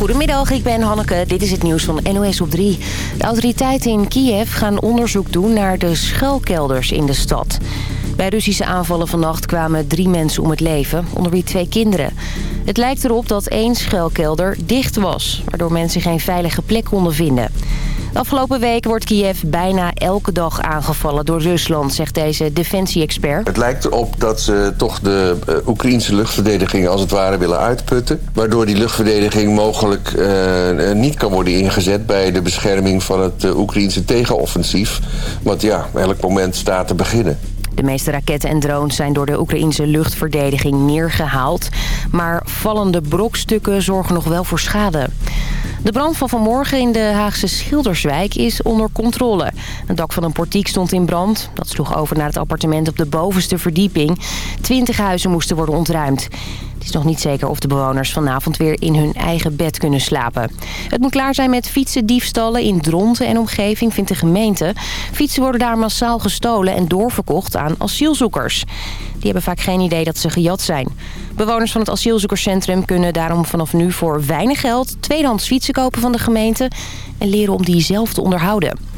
Goedemiddag, ik ben Hanneke. Dit is het nieuws van NOS op 3. De autoriteiten in Kiev gaan onderzoek doen naar de schuilkelders in de stad. Bij Russische aanvallen vannacht kwamen drie mensen om het leven, onder wie twee kinderen. Het lijkt erop dat één schuilkelder dicht was, waardoor mensen geen veilige plek konden vinden. Afgelopen week wordt Kiev bijna elke dag aangevallen door Rusland, zegt deze defensie-expert. Het lijkt erop dat ze toch de uh, Oekraïnse luchtverdediging als het ware willen uitputten. Waardoor die luchtverdediging mogelijk uh, niet kan worden ingezet bij de bescherming van het Oekraïnse tegenoffensief. Want ja, elk moment staat te beginnen. De meeste raketten en drones zijn door de Oekraïnse luchtverdediging neergehaald. Maar vallende brokstukken zorgen nog wel voor schade. De brand van vanmorgen in de Haagse Schilderswijk is onder controle. Het dak van een portiek stond in brand. Dat sloeg over naar het appartement op de bovenste verdieping. Twintig huizen moesten worden ontruimd. Het is nog niet zeker of de bewoners vanavond weer in hun eigen bed kunnen slapen. Het moet klaar zijn met fietsendiefstallen in Dronten en omgeving, vindt de gemeente. Fietsen worden daar massaal gestolen en doorverkocht aan asielzoekers. Die hebben vaak geen idee dat ze gejat zijn. Bewoners van het asielzoekerscentrum kunnen daarom vanaf nu voor weinig geld... tweedehands fietsen kopen van de gemeente en leren om die zelf te onderhouden.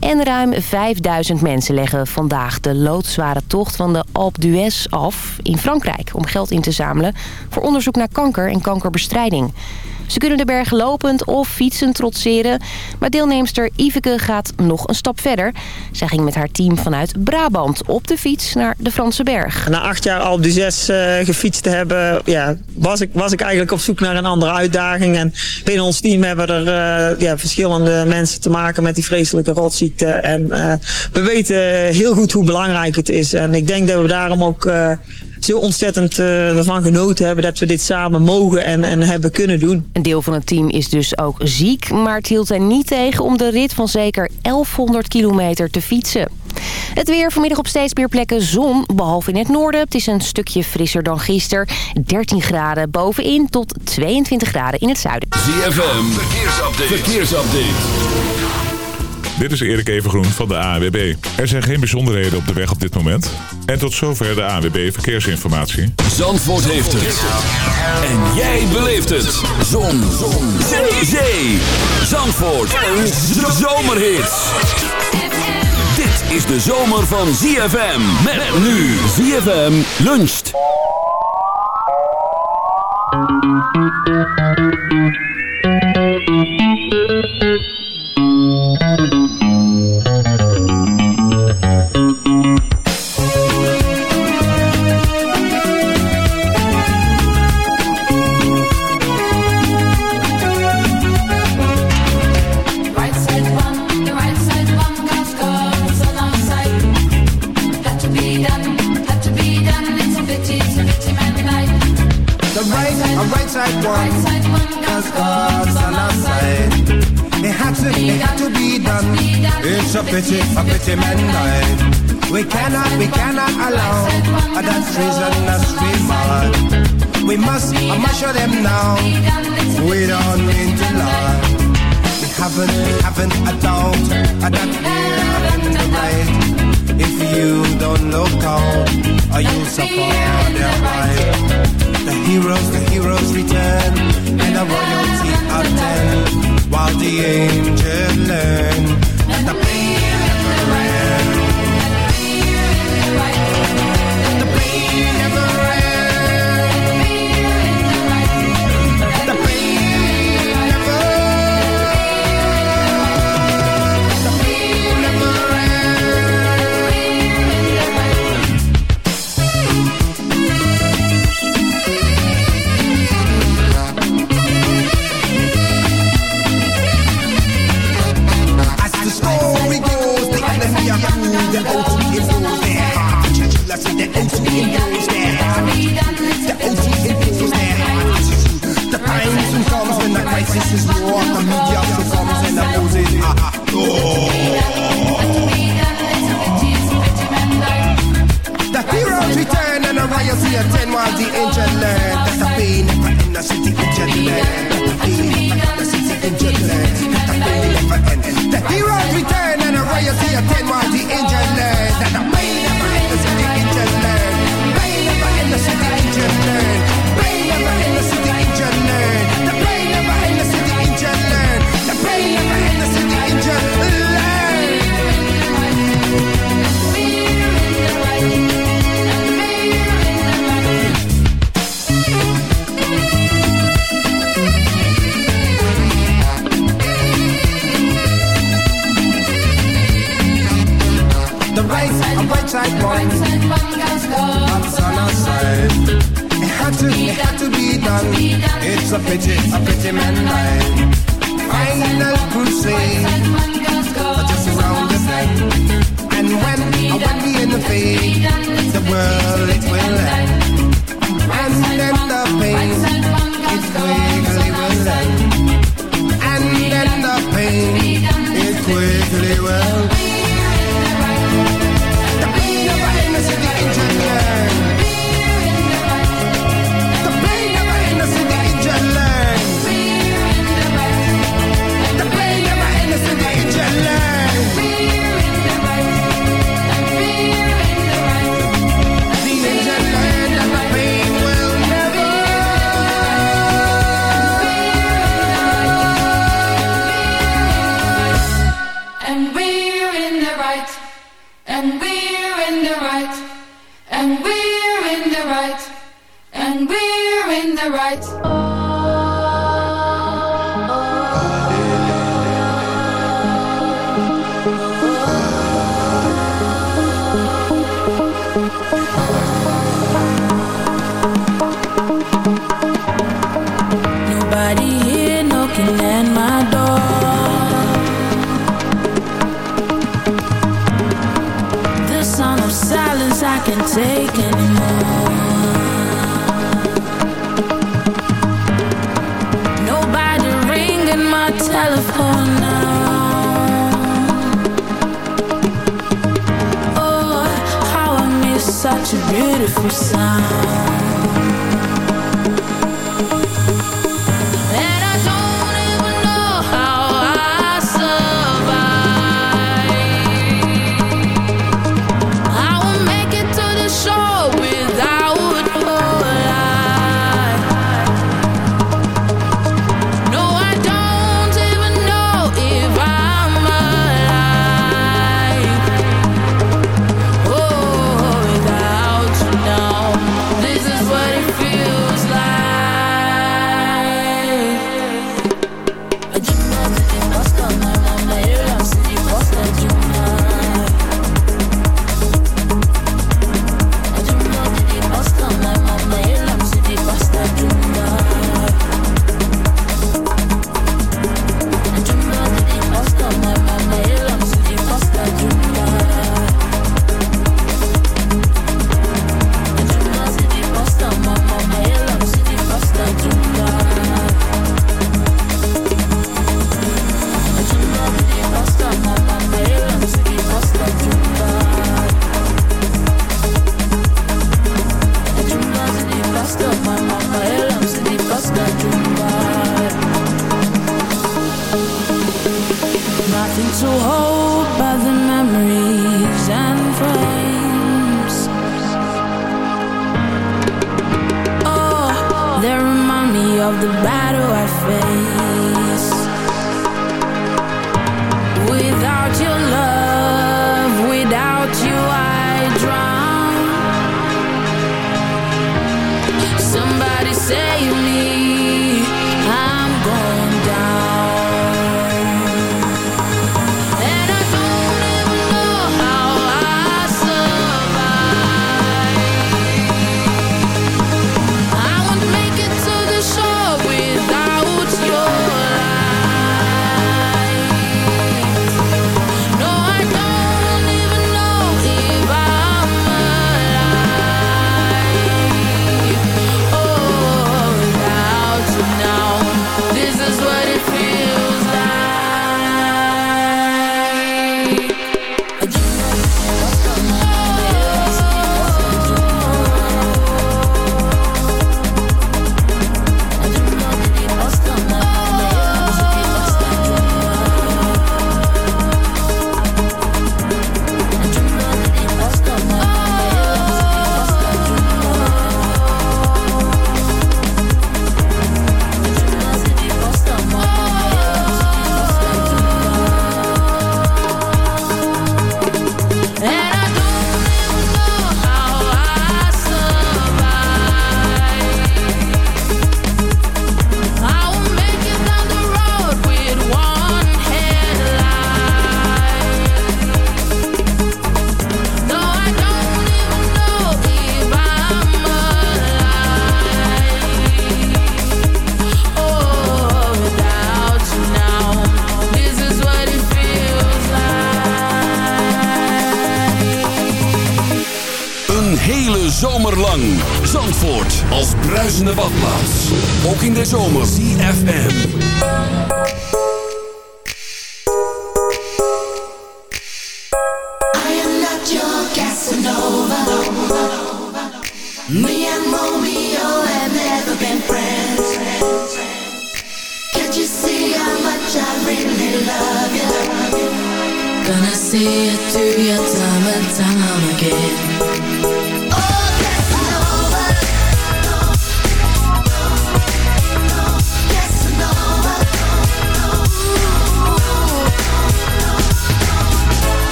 En ruim 5000 mensen leggen vandaag de loodzware tocht van de Alpe d'Huez af in Frankrijk... om geld in te zamelen voor onderzoek naar kanker en kankerbestrijding. Ze kunnen de berg lopend of fietsend trotseren. Maar deelnemster Iveke gaat nog een stap verder. Zij ging met haar team vanuit Brabant op de fiets naar de Franse berg. Na acht jaar Alpe d'Huez uh, gefietst te hebben... Ja, was, ik, was ik eigenlijk op zoek naar een andere uitdaging. En binnen ons team hebben er uh, ja, verschillende mensen te maken met die vreselijke rotziekte. En uh, we weten heel goed hoe belangrijk het is. En ik denk dat we daarom ook zo ontzettend uh, ervan genoten hebben dat we dit samen mogen en, en hebben kunnen doen. Een deel van het team is dus ook ziek, maar het hield hen niet tegen om de rit van zeker 1100 kilometer te fietsen. Het weer vanmiddag op steeds meer plekken zon, behalve in het noorden. Het is een stukje frisser dan gisteren. 13 graden bovenin tot 22 graden in het zuiden. ZFM, verkeersupdate. verkeersupdate. Dit is Erik Evengroen van de ANWB. Er zijn geen bijzonderheden op de weg op dit moment. En tot zover de ANWB Verkeersinformatie. Zandvoort heeft het. En jij beleeft het. Zon. Zon. Zee. Zandvoort. Een zomerhit. Dit is de zomer van ZFM. Met nu ZFM luncht. It's a pity, a pity man died. We cannot, we cannot allow that treason us be mad. We must, I must show them now. We don't mean to lie. We haven't, we haven't a doubt that we're in the right. If you don't look out, are you'll suffer their right. The heroes, the heroes return, and the royalty attend, while the angels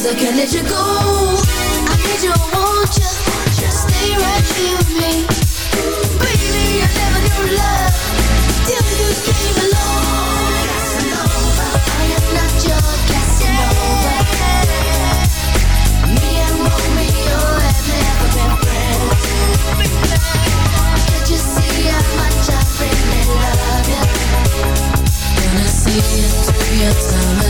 cause I can't let you go. I need you, I want you. Just stay right here with me. Baby, I never knew love Till you came along. Casanova I am not your Casanova. Me and Romeo have never been friends. Can't you see how much I really love you Gonna see through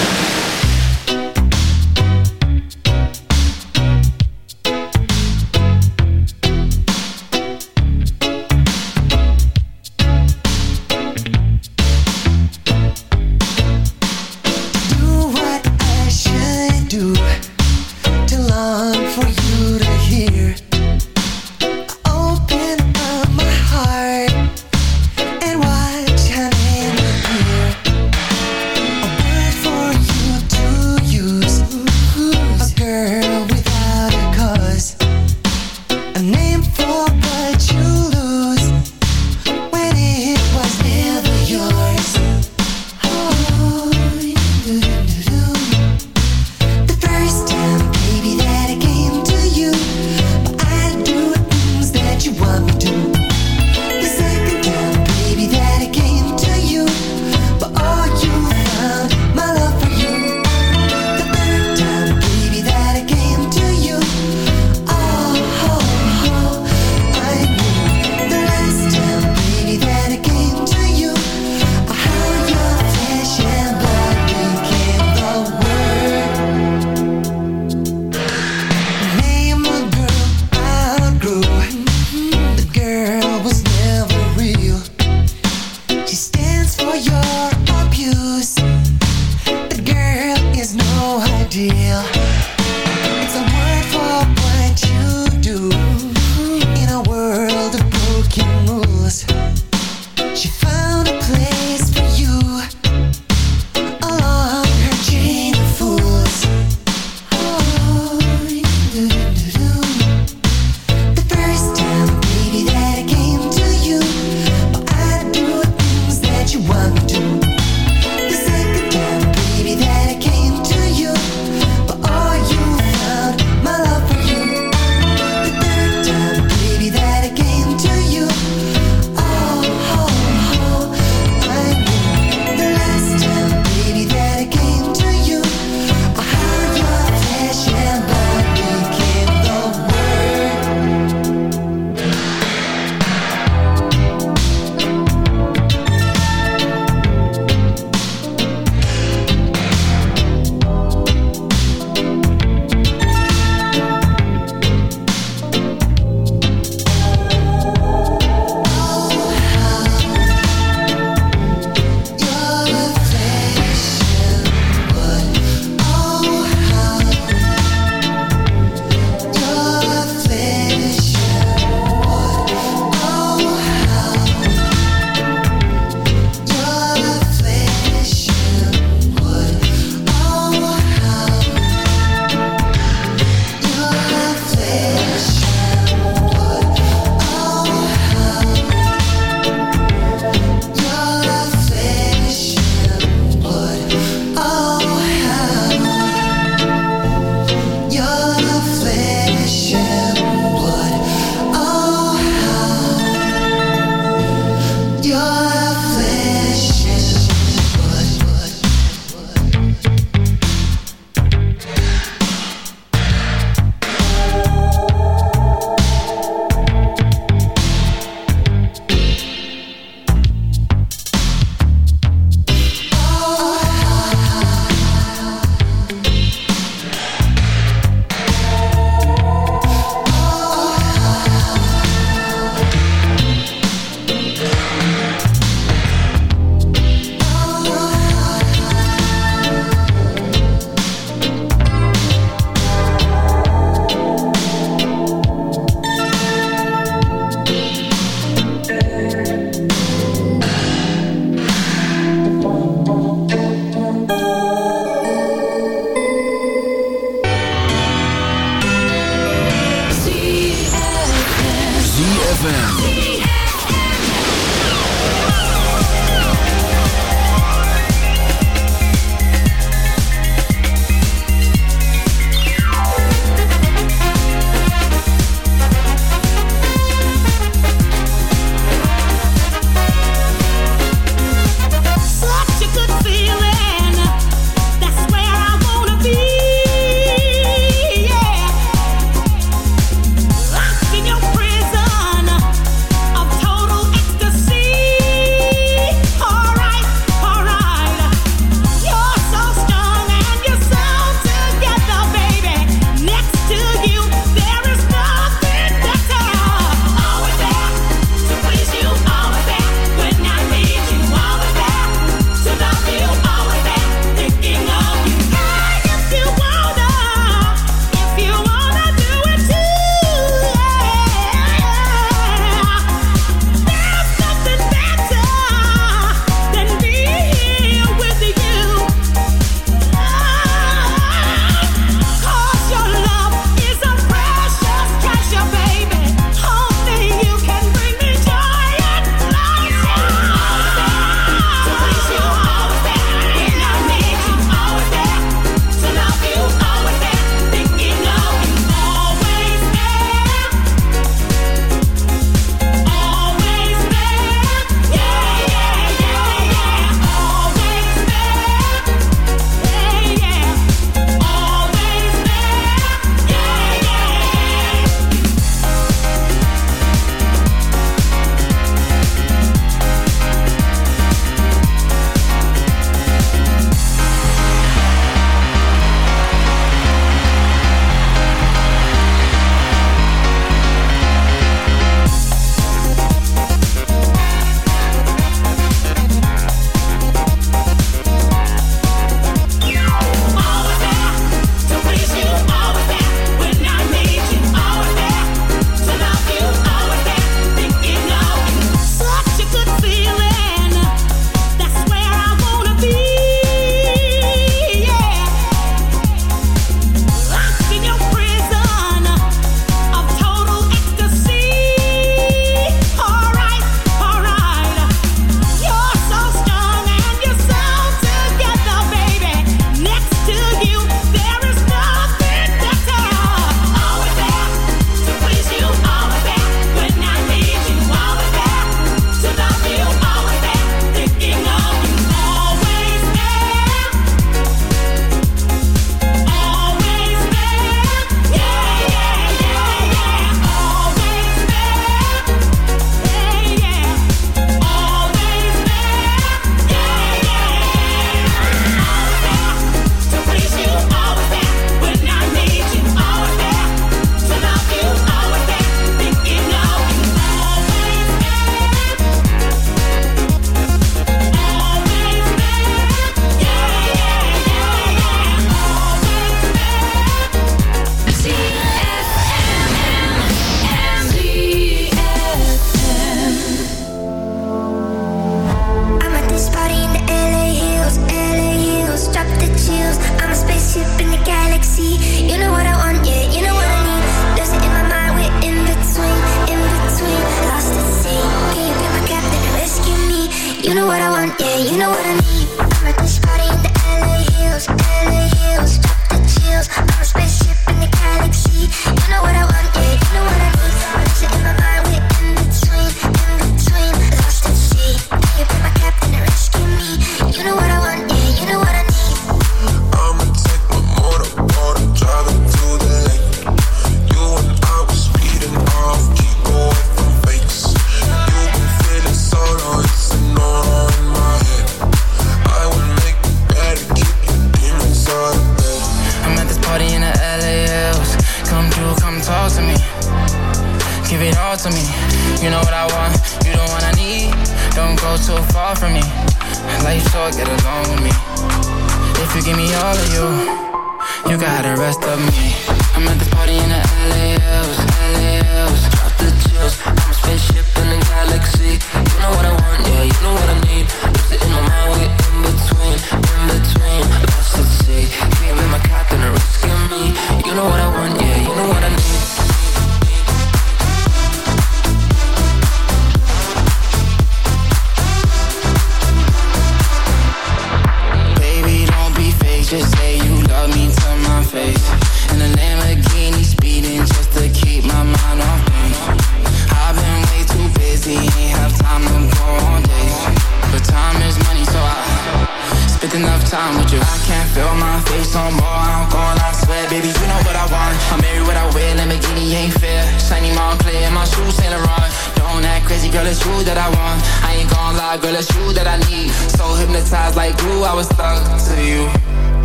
it's you that I want. I ain't gon' lie, girl, it's you that I need. So hypnotized like glue, I was stuck to you,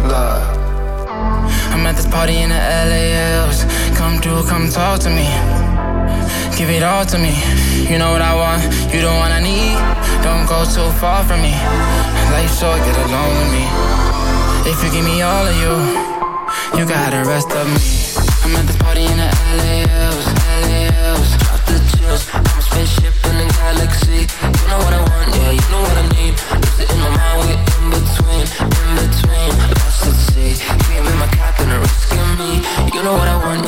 love I'm at this party in the LALs Come through, come talk to me. Give it all to me. You know what I want, you the one I need. Don't go too far from me. Life's short, get along with me. If you give me all of you You got the rest of me. I'm at this party in the LALs, LALs signals. I'm a spaceship in a galaxy. You know what I want, yeah, you know what I need. Is it in my mind, we're in between, in between. Lost at sea, dreaming my captain and risking me. You know what I want.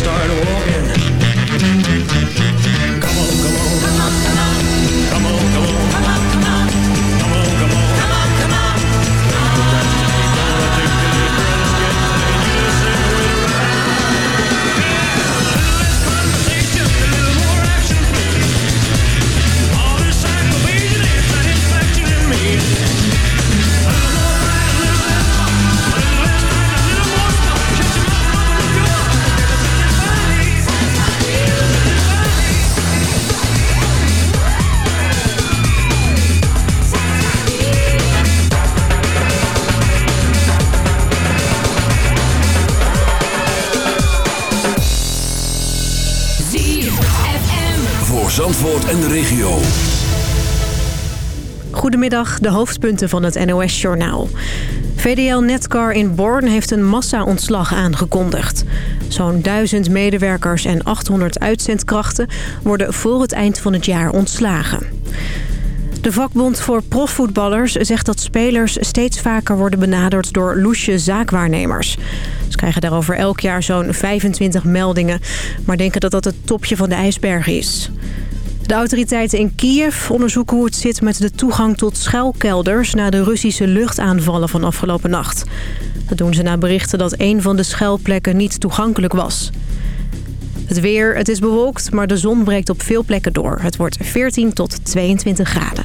Start Goedemiddag, de hoofdpunten van het NOS-journaal. VDL Netcar in Born heeft een massa-ontslag aangekondigd. Zo'n 1000 medewerkers en 800 uitzendkrachten worden voor het eind van het jaar ontslagen. De vakbond voor profvoetballers zegt dat spelers steeds vaker worden benaderd door loesje zaakwaarnemers. Ze krijgen daarover elk jaar zo'n 25 meldingen, maar denken dat dat het topje van de ijsberg is. De autoriteiten in Kiev onderzoeken hoe het zit met de toegang tot schuilkelders... na de Russische luchtaanvallen van afgelopen nacht. Dat doen ze na berichten dat een van de schuilplekken niet toegankelijk was. Het weer, het is bewolkt, maar de zon breekt op veel plekken door. Het wordt 14 tot 22 graden.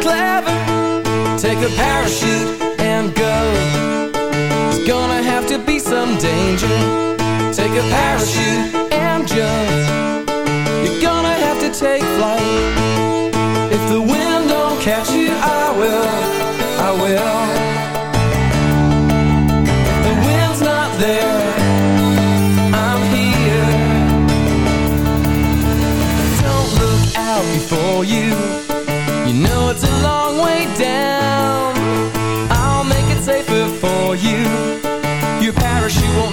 clever. Take a parachute and go. There's gonna have to be some danger. Take a parachute and jump. You're gonna have to take flight. If the wind don't catch you, I will, I will. The wind's not there I'm here. Don't look out before you.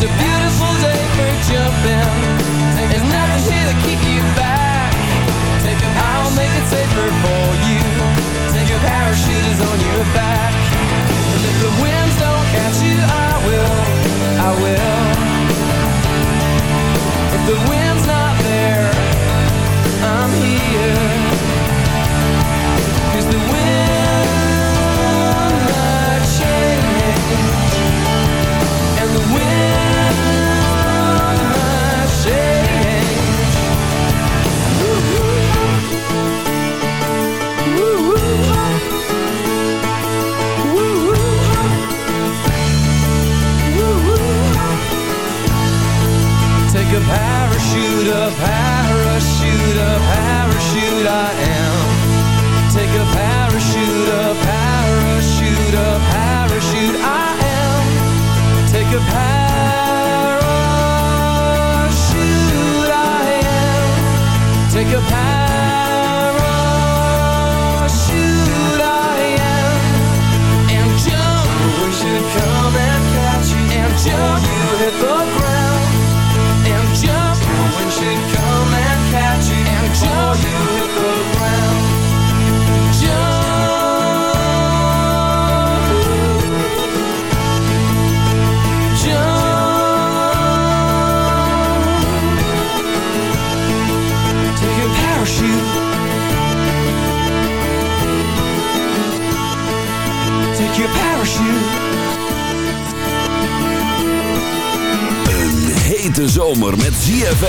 It's a beautiful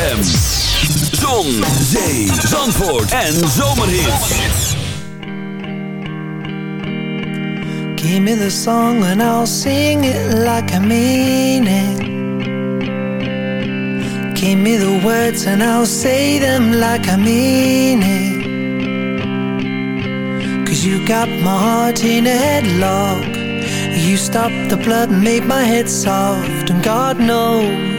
ZFM. Zon, zee, zandvoort en zomerhits. Give me the song and I'll sing it like I mean it. Give me the words and I'll say them like I mean it. Cause you got my heart in a headlock. You stopped the blood and made my head soft. And God knows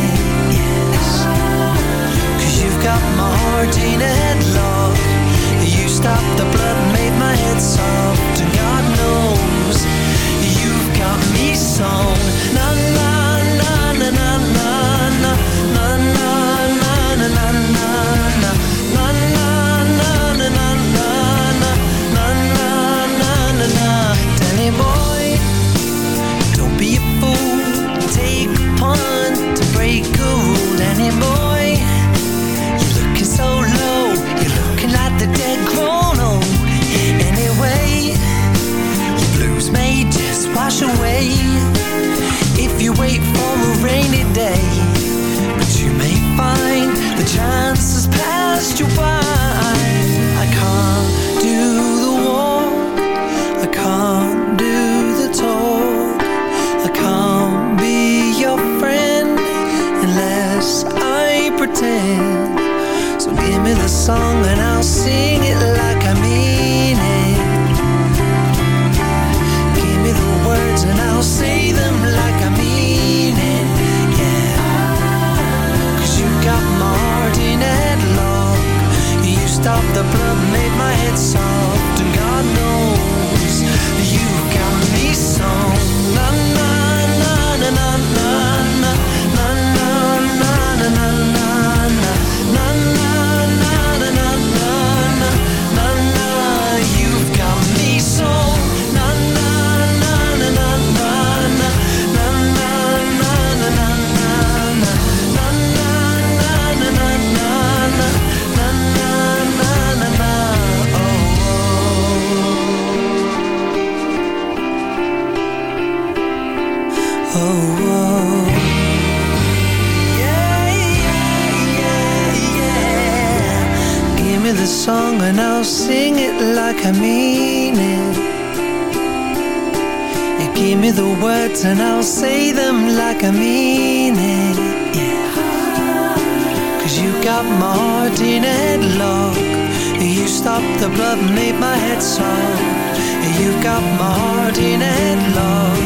Got my heart in a headlock. You stopped the blood made my head soft. And God knows you've got me so. Na Stopped the blood and made my head soft You got my heart in a headlock.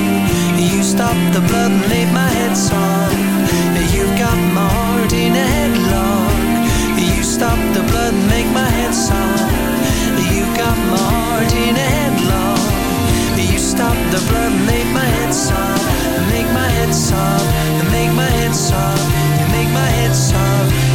You stopped the blood and made my head soft You got my heart in a headlock. You stopped the blood and make my head soft You got my heart in a headlock. You stopped the blood and make my head soft Make my head soft Make my head soft make my head soft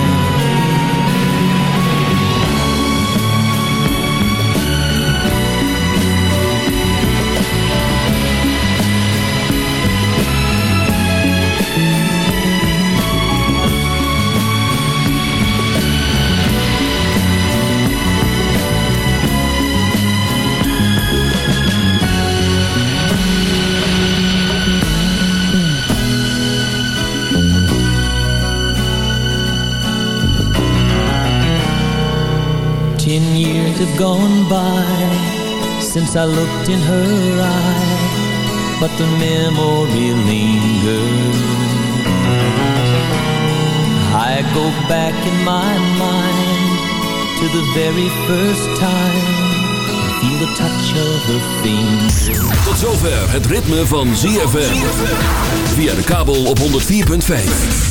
Gone by since I looked in her eye, but the memory lingers. I go back in my mind to the very first time, feel the touch of her fingers. Tot zover het ritme van ZFM. Via de kabel op 104.5.